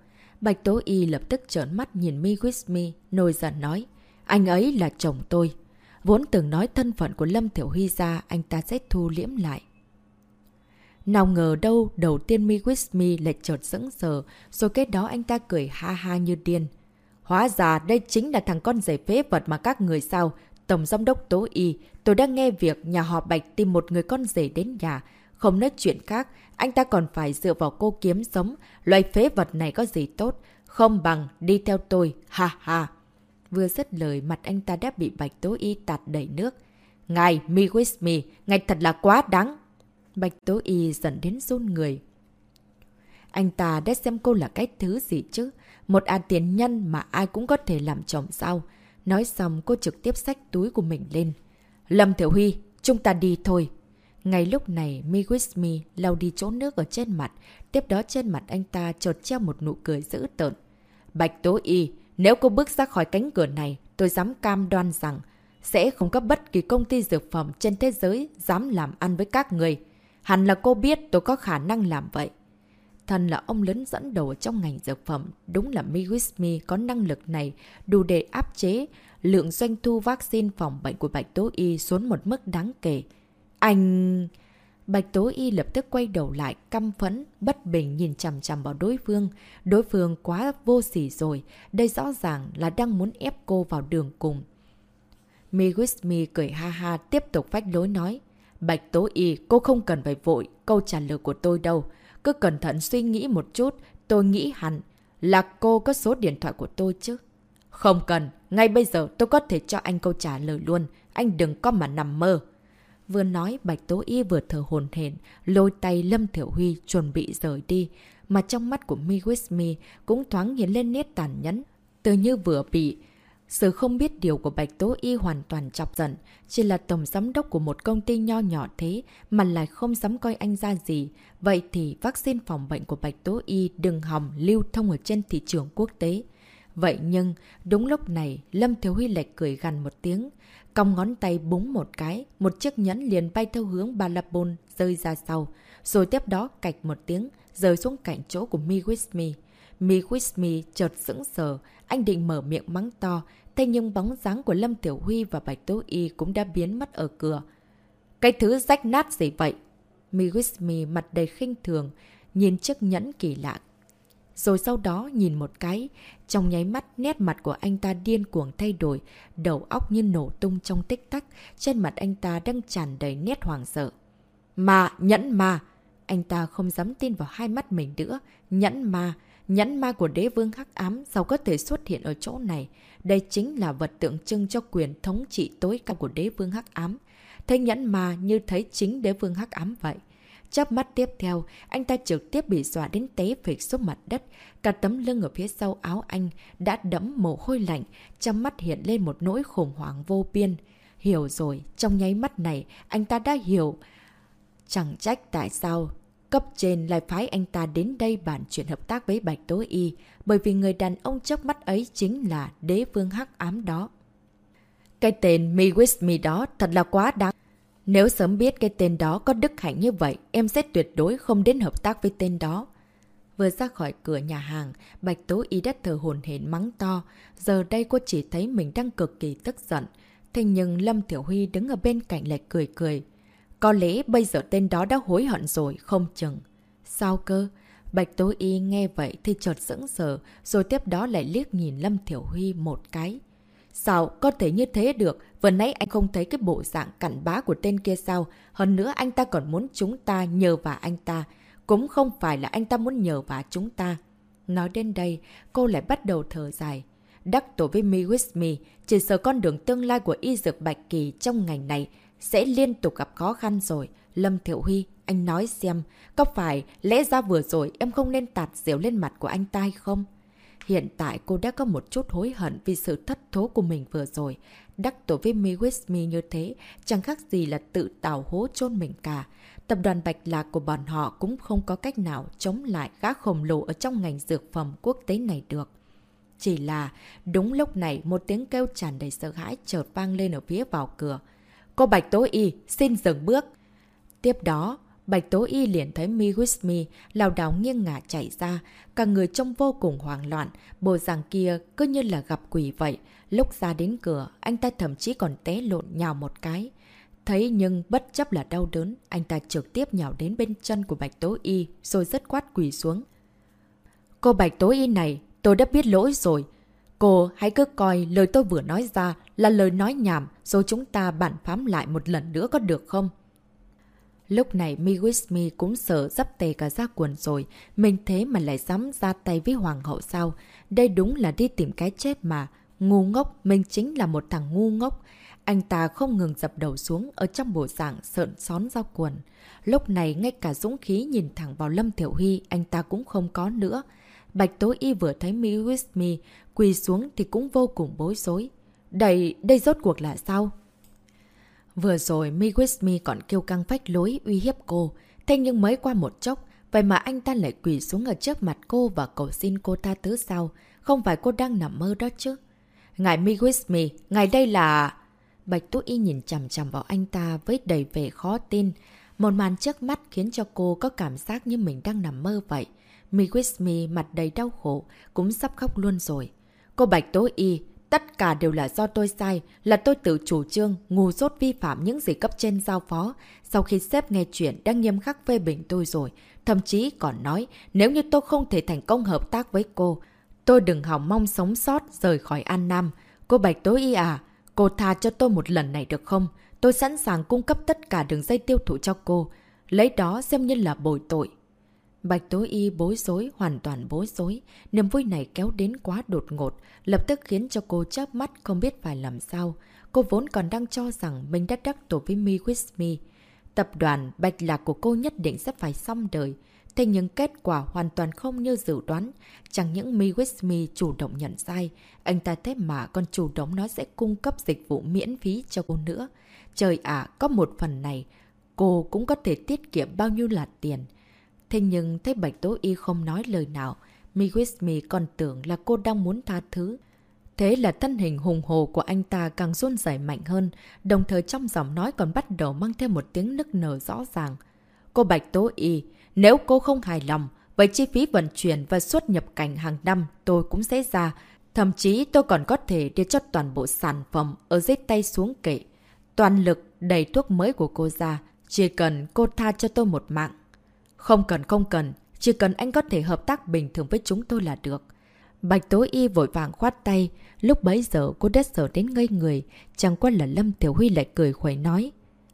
Bạch Tố Y lập tức trợn mắt nhìn Mi With Me, nổi giận nói. Anh ấy là chồng tôi. Vốn từng nói thân phận của Lâm Thiểu Huy ra, anh ta sẽ thu liễm lại. Nào ngờ đâu, đầu tiên Mi With Me lại chợt sững sờ, rồi kết đó anh ta cười ha ha như điên. Hóa ra đây chính là thằng con rể phế vật mà các người sao. Tổng giám đốc Tố Y, tôi đang nghe việc nhà họ Bạch tìm một người con rể đến nhà. Không nói chuyện khác, anh ta còn phải dựa vào cô kiếm sống. Loại phế vật này có gì tốt? Không bằng đi theo tôi, ha ha. Vừa dứt lời mặt anh ta đã bị Bạch Tố Y tạt đầy nước. Ngài, me with me, ngài thật là quá đáng. Bạch Tố Y dẫn đến run người. Anh ta đã xem cô là cái thứ gì chứ? Một à tiền nhân mà ai cũng có thể làm chồng sao? Nói xong cô trực tiếp xách túi của mình lên. Lâm Thiểu Huy, chúng ta đi thôi. Ngay lúc này, Me With Me lau đi chỗ nước ở trên mặt. Tiếp đó trên mặt anh ta chợt treo một nụ cười dữ tợn. Bạch Tố Y, nếu cô bước ra khỏi cánh cửa này, tôi dám cam đoan rằng sẽ không có bất kỳ công ty dược phẩm trên thế giới dám làm ăn với các người. Hẳn là cô biết tôi có khả năng làm vậy. Thần là ông lớn dẫn đầu trong ngành dược phẩm. Đúng là Miwismi có năng lực này đủ để áp chế lượng doanh thu vaccine phòng bệnh của Bạch Tố Y xuống một mức đáng kể. Anh... Bạch Tố Y lập tức quay đầu lại, căm phẫn, bất bình nhìn chằm chằm vào đối phương. Đối phương quá vô sỉ rồi, đây rõ ràng là đang muốn ép cô vào đường cùng. Mi with me cười ha ha, tiếp tục vách lối nói. Bạch Tố Y, cô không cần phải vội câu trả lời của tôi đâu. Cứ cẩn thận suy nghĩ một chút, tôi nghĩ hẳn là cô có số điện thoại của tôi chứ. Không cần, ngay bây giờ tôi có thể cho anh câu trả lời luôn, anh đừng có mà nằm mơ. Vừa nói Bạch Tố Y vừa thở hồn hển lôi tay Lâm Thiểu Huy chuẩn bị rời đi, mà trong mắt của mi With Me cũng thoáng hiện lên nét tàn nhẫn, tự như vừa bị sự không biết điều của Bạch Tố Y hoàn toàn chọc giận, chỉ là tổng giám đốc của một công ty nho nhỏ thế mà lại không dám coi anh ra gì. Vậy thì vaccine phòng bệnh của Bạch Tố Y đừng hòng lưu thông ở trên thị trường quốc tế. Vậy nhưng, đúng lúc này, Lâm Thiếu Huy lại cười gần một tiếng. Cong ngón tay búng một cái, một chiếc nhẫn liền bay theo hướng Balabon rơi ra sau. Rồi tiếp đó cạch một tiếng, rơi xuống cạnh chỗ của Mi With Me. Mi With Me chợt sững sờ, anh định mở miệng mắng to, thế nhưng bóng dáng của Lâm Tiểu Huy và Bạch Tố Y cũng đã biến mất ở cửa. Cái thứ rách nát gì vậy? Mi With Me mặt đầy khinh thường, nhìn chiếc nhẫn kỳ lạ. Rồi sau đó nhìn một cái, trong nháy mắt nét mặt của anh ta điên cuồng thay đổi, đầu óc như nổ tung trong tích tắc, trên mặt anh ta đang tràn đầy nét hoàng sợ. Mà, nhẫn ma! Anh ta không dám tin vào hai mắt mình nữa, nhẫn ma! Nhẫn ma của đế vương hắc ám sao có thể xuất hiện ở chỗ này? Đây chính là vật tượng trưng cho quyền thống trị tối cao của đế vương hắc ám. Thấy nhẫn ma như thấy chính đế vương hắc ám vậy. Chắp mắt tiếp theo, anh ta trực tiếp bị dọa đến té phịch xuống mặt đất. Cả tấm lưng ở phía sau áo anh đã đẫm mồ hôi lạnh, trong mắt hiện lên một nỗi khủng hoảng vô biên. Hiểu rồi, trong nháy mắt này, anh ta đã hiểu. Chẳng trách tại sao Cấp trên lại phái anh ta đến đây bàn chuyện hợp tác với Bạch Tố Y, bởi vì người đàn ông chớp mắt ấy chính là đế vương hắc ám đó. Cái tên Me With Me đó thật là quá đáng. Nếu sớm biết cái tên đó có đức hạnh như vậy, em sẽ tuyệt đối không đến hợp tác với tên đó. Vừa ra khỏi cửa nhà hàng, Bạch Tố Y đất thờ hồn hển mắng to. Giờ đây cô chỉ thấy mình đang cực kỳ tức giận. Thế nhưng Lâm Tiểu Huy đứng ở bên cạnh lại cười cười. Có lẽ bây giờ tên đó đã hối hận rồi, không chừng. Sao cơ? Bạch Tố Y nghe vậy thì chợt sững sờ, rồi tiếp đó lại liếc nhìn Lâm Thiểu Huy một cái. Sao có thể như thế được? Vừa nãy anh không thấy cái bộ dạng cặn bá của tên kia sao? Hơn nữa anh ta còn muốn chúng ta nhờ vào anh ta. Cũng không phải là anh ta muốn nhờ vào chúng ta. Nói đến đây, cô lại bắt đầu thở dài. Đắc tổ với Me With Me, chỉ sợ con đường tương lai của y dược Bạch Kỳ trong ngành này sẽ liên tục gặp khó khăn rồi. Lâm Thiệu Huy, anh nói xem, có phải lẽ ra vừa rồi em không nên tạt rượu lên mặt của anh ta hay không? Hiện tại cô đã có một chút hối hận vì sự thất thố của mình vừa rồi. Đắc tổ với Mi With Me như thế, chẳng khác gì là tự tạo hố chôn mình cả. Tập đoàn Bạch Lạc của bọn họ cũng không có cách nào chống lại gã khổng lồ ở trong ngành dược phẩm quốc tế này được. Chỉ là đúng lúc này một tiếng kêu tràn đầy sợ hãi chợt vang lên ở phía vào cửa. Cô Bạch Tố Y xin dừng bước. Tiếp đó, Bạch Tố Y liền thấy Mi With Me lào đảo nghiêng ngả chạy ra, cả người trông vô cùng hoảng loạn, bộ dạng kia cứ như là gặp quỷ vậy. Lúc ra đến cửa, anh ta thậm chí còn té lộn nhào một cái. Thấy nhưng bất chấp là đau đớn, anh ta trực tiếp nhào đến bên chân của Bạch Tố Y rồi rất quát quỷ xuống. Cô Bạch Tố Y này, tôi đã biết lỗi rồi. Cô hãy cứ coi lời tôi vừa nói ra là lời nói nhảm rồi chúng ta bản phám lại một lần nữa có được không? Lúc này Mi With Me cũng sợ dắp tề cả ra quần rồi. Mình thế mà lại dám ra tay với hoàng hậu sao? Đây đúng là đi tìm cái chết mà. Ngu ngốc, mình chính là một thằng ngu ngốc. Anh ta không ngừng dập đầu xuống ở trong bộ dạng sợn xón ra quần. Lúc này ngay cả dũng khí nhìn thẳng vào Lâm Thiểu Huy anh ta cũng không có nữa. Bạch Tố Y vừa thấy Mi With Me quỳ xuống thì cũng vô cùng bối rối. Đây, đây rốt cuộc là sao? Vừa rồi Mi With Me còn kêu căng phách lối uy hiếp cô. Thế nhưng mới qua một chốc, vậy mà anh ta lại quỳ xuống ở trước mặt cô và cầu xin cô tha thứ sau, Không phải cô đang nằm mơ đó chứ? Ngài Mi With Me, ngài đây là... Bạch Tú Y nhìn chằm chằm vào anh ta với đầy vẻ khó tin. Một màn trước mắt khiến cho cô có cảm giác như mình đang nằm mơ vậy. Mi With Me mặt đầy đau khổ, cũng sắp khóc luôn rồi. Cô Bạch Tố Y, tất cả đều là do tôi sai, là tôi tự chủ trương, ngu dốt vi phạm những gì cấp trên giao phó. Sau khi sếp nghe chuyện đang nghiêm khắc phê bình tôi rồi, thậm chí còn nói nếu như tôi không thể thành công hợp tác với cô, tôi đừng hỏng mong sống sót rời khỏi An Nam. Cô Bạch tối Y à, cô tha cho tôi một lần này được không? Tôi sẵn sàng cung cấp tất cả đường dây tiêu thụ cho cô, lấy đó xem như là bồi tội. Bạch Tố Y bối rối, hoàn toàn bối rối. Niềm vui này kéo đến quá đột ngột, lập tức khiến cho cô chớp mắt không biết phải làm sao. Cô vốn còn đang cho rằng mình đã đắc tổ với Me With Me. Tập đoàn Bạch Lạc của cô nhất định sẽ phải xong đời. Thế nhưng kết quả hoàn toàn không như dự đoán. Chẳng những mi With Me chủ động nhận sai, anh ta thế mà còn chủ động nói sẽ cung cấp dịch vụ miễn phí cho cô nữa. Trời ạ, có một phần này, cô cũng có thể tiết kiệm bao nhiêu là tiền. Thế nhưng thấy Bạch Tố Y không nói lời nào, Mi quýt Me còn tưởng là cô đang muốn tha thứ. Thế là thân hình hùng hồ của anh ta càng run rẩy mạnh hơn, đồng thời trong giọng nói còn bắt đầu mang thêm một tiếng nức nở rõ ràng. Cô Bạch Tố Y, nếu cô không hài lòng, vậy chi phí vận chuyển và xuất nhập cảnh hàng năm tôi cũng sẽ ra. Thậm chí tôi còn có thể đưa cho toàn bộ sản phẩm ở dưới tay xuống kệ. Toàn lực đầy thuốc mới của cô ra, chỉ cần cô tha cho tôi một mạng. Không cần không cần, chỉ cần anh có thể hợp tác bình thường với chúng tôi là được. Bạch Tố Y vội vàng khoát tay, lúc bấy giờ cô đất sở đến ngây người, chẳng qua là Lâm Tiểu Huy lại cười khuấy nói.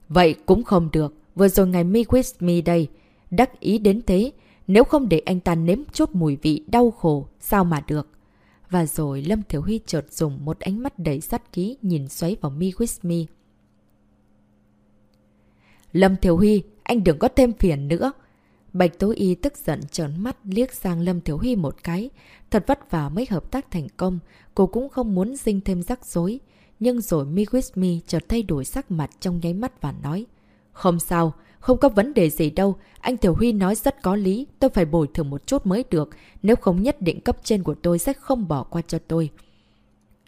Vậy cũng không được, vừa rồi ngày Me With Me đây, đắc ý đến thế, nếu không để anh ta nếm chút mùi vị đau khổ, sao mà được. Và rồi Lâm Thiểu Huy chợt dùng một ánh mắt đầy sát ký nhìn xoáy vào Me With Me. Lâm Thiểu Huy, anh đừng có thêm phiền nữa. Bạch Tố Y tức giận trởn mắt liếc sang Lâm Thiếu Huy một cái. Thật vất vả mới hợp tác thành công, cô cũng không muốn sinh thêm rắc rối. Nhưng rồi Mi With Me chợt thay đổi sắc mặt trong nháy mắt và nói. Không sao, không có vấn đề gì đâu. Anh Thiếu Huy nói rất có lý, tôi phải bồi thường một chút mới được. Nếu không nhất định cấp trên của tôi sẽ không bỏ qua cho tôi.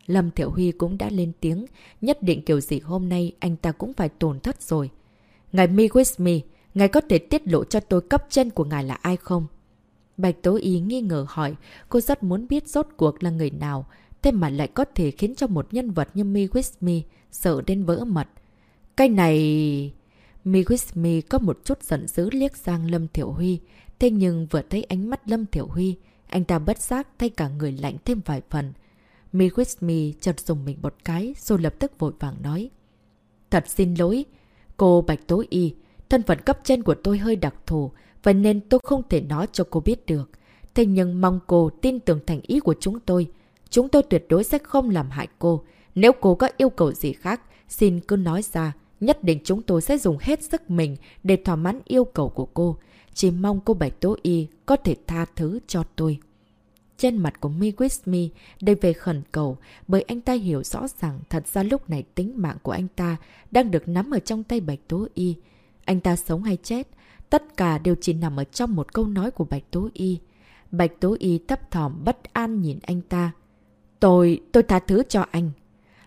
Lâm Thiểu Huy cũng đã lên tiếng, nhất định kiểu gì hôm nay anh ta cũng phải tổn thất rồi. Ngài Me With Me, Ngài có thể tiết lộ cho tôi cấp trên của ngài là ai không? Bạch Tố Ý nghi ngờ hỏi, cô rất muốn biết rốt cuộc là người nào, thế mà lại có thể khiến cho một nhân vật như Mi With Me sợ đến vỡ mật. Cái này... Mi With Me có một chút giận dữ liếc sang Lâm Thiểu Huy, thế nhưng vừa thấy ánh mắt Lâm Thiểu Huy, anh ta bất giác thay cả người lạnh thêm vài phần. Mi With Me chợt dùng mình một cái rồi lập tức vội vàng nói. Thật xin lỗi, cô Bạch Tố Y, Thân phận cấp trên của tôi hơi đặc thù, và nên tôi không thể nói cho cô biết được. Thế nhưng mong cô tin tưởng thành ý của chúng tôi. Chúng tôi tuyệt đối sẽ không làm hại cô. Nếu cô có yêu cầu gì khác, xin cứ nói ra. Nhất định chúng tôi sẽ dùng hết sức mình để thỏa mãn yêu cầu của cô. Chỉ mong cô Bạch Tố Y có thể tha thứ cho tôi. Trên mặt của Mi With Me đầy về khẩn cầu bởi anh ta hiểu rõ ràng thật ra lúc này tính mạng của anh ta đang được nắm ở trong tay Bạch Tố Y. Anh ta sống hay chết, tất cả đều chỉ nằm ở trong một câu nói của Bạch Tố Y. Bạch Tố Y thấp thỏm bất an nhìn anh ta. Tôi, tôi tha thứ cho anh.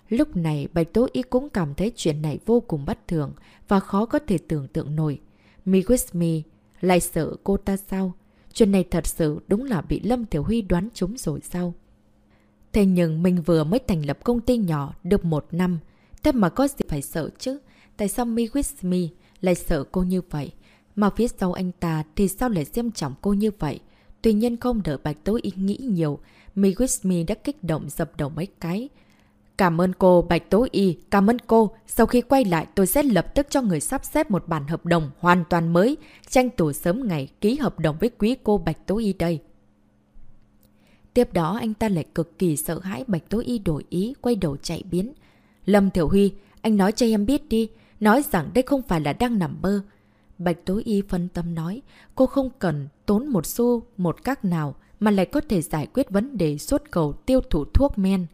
Lúc này Bạch Tố Y cũng cảm thấy chuyện này vô cùng bất thường và khó có thể tưởng tượng nổi. Mi with me lại sợ cô ta sao? Chuyện này thật sự đúng là bị Lâm Tiểu Huy đoán trúng rồi sao? Thế nhưng mình vừa mới thành lập công ty nhỏ được một năm. Thế mà có gì phải sợ chứ? Tại sao Mi with me lại sợ cô như vậy? Mà phía sau anh ta thì sao lại xem trọng cô như vậy? Tuy nhiên không đợi Bạch Tố Y nghĩ nhiều, Mi Wismi đã kích động dập đầu mấy cái. Cảm ơn cô Bạch Tố Y, cảm ơn cô. Sau khi quay lại tôi sẽ lập tức cho người sắp xếp một bản hợp đồng hoàn toàn mới, tranh thủ sớm ngày ký hợp đồng với quý cô Bạch Tố Y đây. Tiếp đó anh ta lại cực kỳ sợ hãi Bạch Tố Y đổi ý, quay đầu chạy biến. Lâm Thiểu Huy, anh nói cho em biết đi, nói rằng đây không phải là đang nằm mơ. Bạch Tố Y phân tâm nói, cô không cần tốn một xu, một các nào mà lại có thể giải quyết vấn đề suốt cầu tiêu thụ thuốc men.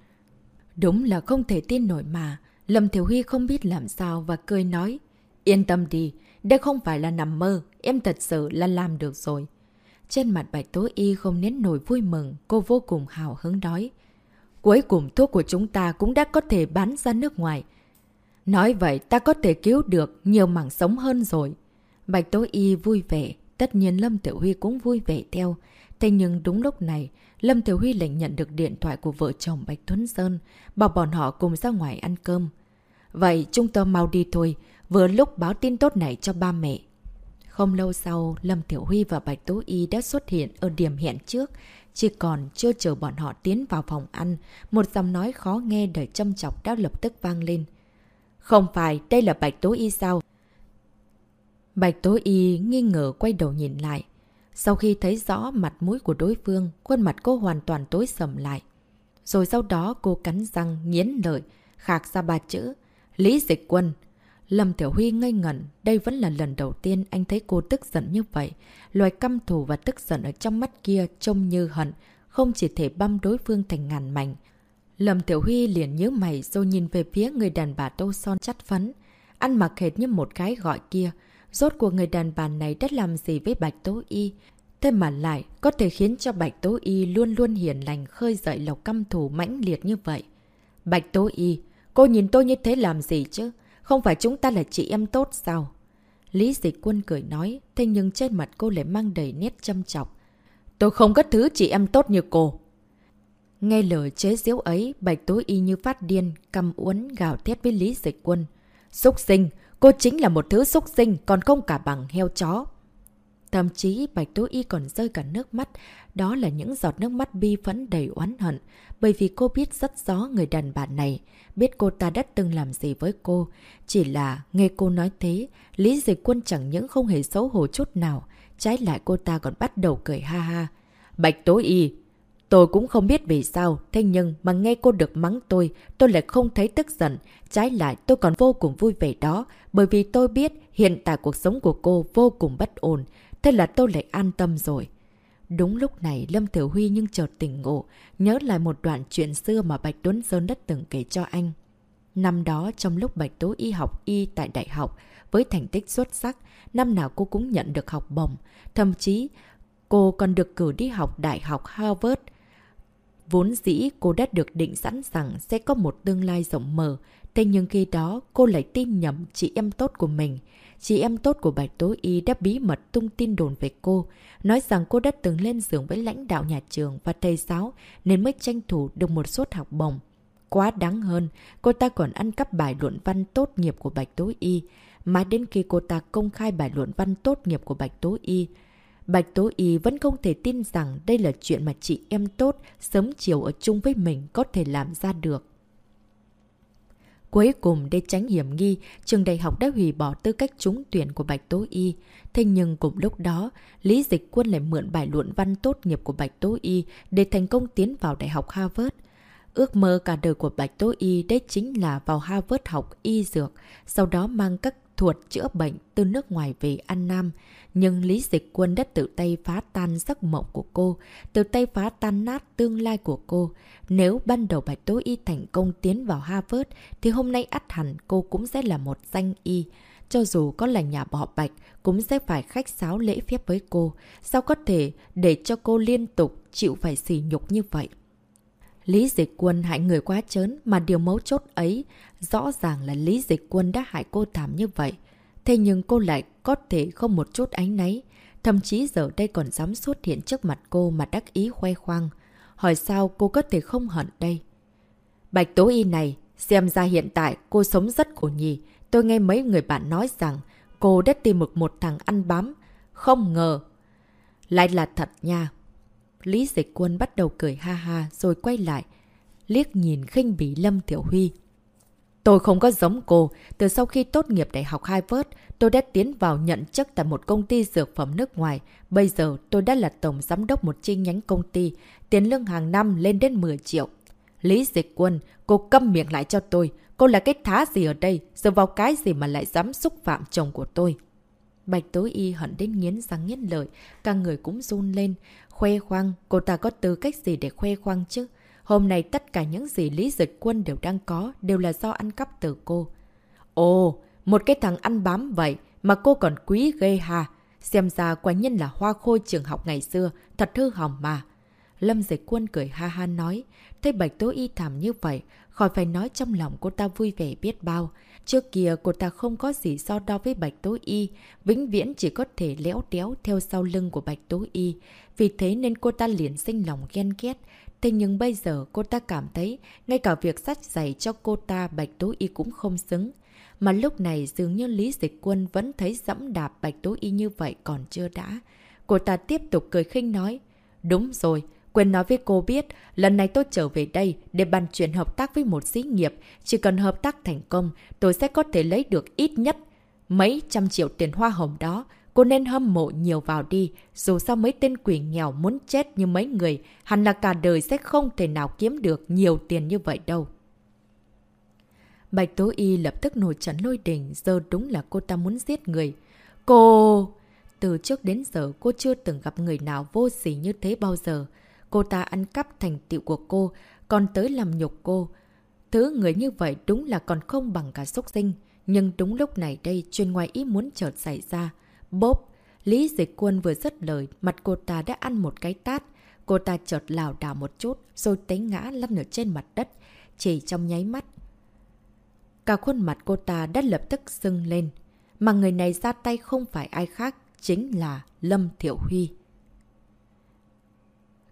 Đúng là không thể tin nổi mà. Lâm Thiểu Huy không biết làm sao và cười nói. Yên tâm đi, đây không phải là nằm mơ, em thật sự là làm được rồi. Trên mặt bạch tố y không nén nổi vui mừng, cô vô cùng hào hứng nói, Cuối cùng thuốc của chúng ta cũng đã có thể bán ra nước ngoài. Nói vậy ta có thể cứu được nhiều mảng sống hơn rồi. Bạch Tố Y vui vẻ, tất nhiên Lâm Tiểu Huy cũng vui vẻ theo. Thế nhưng đúng lúc này, Lâm Tiểu Huy lệnh nhận được điện thoại của vợ chồng Bạch Tuấn Sơn, bảo bọn họ cùng ra ngoài ăn cơm. Vậy chúng ta mau đi thôi, vừa lúc báo tin tốt này cho ba mẹ. Không lâu sau, Lâm Tiểu Huy và Bạch Tố Y đã xuất hiện ở điểm hẹn trước. Chỉ còn chưa chờ bọn họ tiến vào phòng ăn, một giọng nói khó nghe đầy châm chọc đã lập tức vang lên. Không phải, đây là Bạch Tố Y sao? Bạch Tố Y nghi ngờ quay đầu nhìn lại. Sau khi thấy rõ mặt mũi của đối phương, khuôn mặt cô hoàn toàn tối sầm lại. Rồi sau đó cô cắn răng, nghiến lợi, khạc ra ba chữ. Lý dịch quân. Lâm Tiểu Huy ngây ngẩn, đây vẫn là lần đầu tiên anh thấy cô tức giận như vậy. Loài căm thù và tức giận ở trong mắt kia trông như hận, không chỉ thể băm đối phương thành ngàn mảnh. Lâm Tiểu Huy liền nhớ mày rồi nhìn về phía người đàn bà tô son chắt phấn. Ăn mặc hệt như một cái gọi kia. Rốt cuộc người đàn bà này đã làm gì với Bạch Tố Y? Thế mà lại có thể khiến cho Bạch Tố Y luôn luôn hiền lành khơi dậy lộc căm thù mãnh liệt như vậy. Bạch Tố Y, cô nhìn tôi như thế làm gì chứ? Không phải chúng ta là chị em tốt sao? Lý dịch quân cười nói, thế nhưng trên mặt cô lại mang đầy nét châm chọc. Tôi không có thứ chị em tốt như cô. Nghe lời chế diễu ấy, Bạch Tố Y như phát điên, cầm uốn gào thét với Lý dịch quân. Xúc sinh, cô chính là một thứ xúc sinh còn không cả bằng heo chó. Thậm chí Bạch Tố Y còn rơi cả nước mắt, đó là những giọt nước mắt bi phẫn đầy oán hận, bởi vì cô biết rất rõ người đàn bà này, biết cô ta đã từng làm gì với cô. Chỉ là nghe cô nói thế, Lý Dịch Quân chẳng những không hề xấu hổ chút nào, trái lại cô ta còn bắt đầu cười ha ha. Bạch Tố Y, tôi cũng không biết vì sao, thế nhưng mà nghe cô được mắng tôi, tôi lại không thấy tức giận. Trái lại tôi còn vô cùng vui vẻ đó, bởi vì tôi biết hiện tại cuộc sống của cô vô cùng bất ổn. Thế là tôi lại an tâm rồi. Đúng lúc này Lâm Tiểu Huy nhưng chợt tỉnh ngộ, nhớ lại một đoạn chuyện xưa mà Bạch Tuấn Sơn đã từng kể cho anh. Năm đó trong lúc Bạch Tố Y học y tại đại học, với thành tích xuất sắc, năm nào cô cũng nhận được học bổng. Thậm chí, cô còn được cử đi học đại học Harvard. Vốn dĩ cô đã được định sẵn rằng sẽ có một tương lai rộng mở, thế nhưng khi đó cô lại tin nhầm chị em tốt của mình. Chị em tốt của Bạch Tố Y đã bí mật tung tin đồn về cô, nói rằng cô đã từng lên giường với lãnh đạo nhà trường và thầy giáo nên mới tranh thủ được một suất học bổng. Quá đáng hơn, cô ta còn ăn cắp bài luận văn tốt nghiệp của Bạch Tố Y. mà đến khi cô ta công khai bài luận văn tốt nghiệp của Bạch Tố Y, Bạch Tố Y vẫn không thể tin rằng đây là chuyện mà chị em tốt sớm chiều ở chung với mình có thể làm ra được. Cuối cùng, để tránh hiểm nghi, trường đại học đã hủy bỏ tư cách trúng tuyển của Bạch Tố Y. Thế nhưng cùng lúc đó, Lý Dịch Quân lại mượn bài luận văn tốt nghiệp của Bạch Tố Y để thành công tiến vào Đại học Harvard. Ước mơ cả đời của Bạch Tố Y đấy chính là vào Harvard học y dược, sau đó mang các thuật chữa bệnh từ nước ngoài về An Nam. Nhưng Lý Dịch Quân đã tự tay phá tan giấc mộng của cô, tự tay phá tan nát tương lai của cô. Nếu ban đầu Bạch Tố Y thành công tiến vào Harvard, thì hôm nay ắt hẳn cô cũng sẽ là một danh y. Cho dù có là nhà bỏ bạch, cũng sẽ phải khách sáo lễ phép với cô. Sao có thể để cho cô liên tục chịu phải xỉ nhục như vậy? Lý Dịch Quân hại người quá chớn mà điều mấu chốt ấy rõ ràng là Lý Dịch Quân đã hại cô thảm như vậy. Thế nhưng cô lại có thể không một chút ánh náy. Thậm chí giờ đây còn dám xuất hiện trước mặt cô mà đắc ý khoe khoang. Hỏi sao cô có thể không hận đây? Bạch Tố Y này, xem ra hiện tại cô sống rất khổ nhì. Tôi nghe mấy người bạn nói rằng cô đã tìm được một thằng ăn bám. Không ngờ. Lại là thật nha. Lý Dịch Quân bắt đầu cười ha ha rồi quay lại. Liếc nhìn khinh bỉ Lâm Tiểu Huy. Tôi không có giống cô. Từ sau khi tốt nghiệp Đại học Harvard, tôi đã tiến vào nhận chức tại một công ty dược phẩm nước ngoài. Bây giờ tôi đã là tổng giám đốc một chi nhánh công ty. Tiền lương hàng năm lên đến 10 triệu. Lý Dịch Quân, cô câm miệng lại cho tôi. Cô là cái thá gì ở đây? Dựa vào cái gì mà lại dám xúc phạm chồng của tôi? Bạch Tối Y hận đến nghiến răng nghiến lợi. Cả người cũng run lên. Khoe khoang, cô ta có tư cách gì để khoe khoang chứ? Hôm nay tất cả những gì Lý Dịch Quân đều đang có đều là do ăn cắp từ cô. Ồ, một cái thằng ăn bám vậy mà cô còn quý ghê hà. Xem ra quả nhân là hoa khôi trường học ngày xưa, thật hư hỏng mà. Lâm Dịch Quân cười ha ha nói, thấy Bạch Tố Y thảm như vậy, khỏi phải nói trong lòng cô ta vui vẻ biết bao. Trước kia cô ta không có gì so đo với Bạch Tố Y, vĩnh viễn chỉ có thể léo đéo theo sau lưng của Bạch Tố Y. Vì thế nên cô ta liền sinh lòng ghen ghét, Thế nhưng bây giờ cô ta cảm thấy ngay cả việc sách giày cho cô ta Bạch Tố Y cũng không xứng. Mà lúc này dường như Lý Dịch Quân vẫn thấy dẫm đạp Bạch Tố Y như vậy còn chưa đã. Cô ta tiếp tục cười khinh nói. Đúng rồi, quên nói với cô biết, lần này tôi trở về đây để bàn chuyện hợp tác với một sĩ nghiệp. Chỉ cần hợp tác thành công, tôi sẽ có thể lấy được ít nhất mấy trăm triệu tiền hoa hồng đó. Cô nên hâm mộ nhiều vào đi, dù sao mấy tên quỷ nghèo muốn chết như mấy người, hẳn là cả đời sẽ không thể nào kiếm được nhiều tiền như vậy đâu. Bạch Tố Y lập tức nổi trận lôi đình, giờ đúng là cô ta muốn giết người. Cô... Từ trước đến giờ cô chưa từng gặp người nào vô sỉ như thế bao giờ. Cô ta ăn cắp thành tựu của cô, còn tới làm nhục cô. Thứ người như vậy đúng là còn không bằng cả xúc sinh. Nhưng đúng lúc này đây, chuyên ngoài ý muốn chợt xảy ra. Bốp! Lý dịch quân vừa dứt lời, mặt cô ta đã ăn một cái tát. Cô ta chợt lào đảo một chút, rồi té ngã lăn ở trên mặt đất. Chỉ trong nháy mắt. Cả khuôn mặt cô ta đã lập tức sưng lên. Mà người này ra tay không phải ai khác, chính là Lâm Thiệu Huy.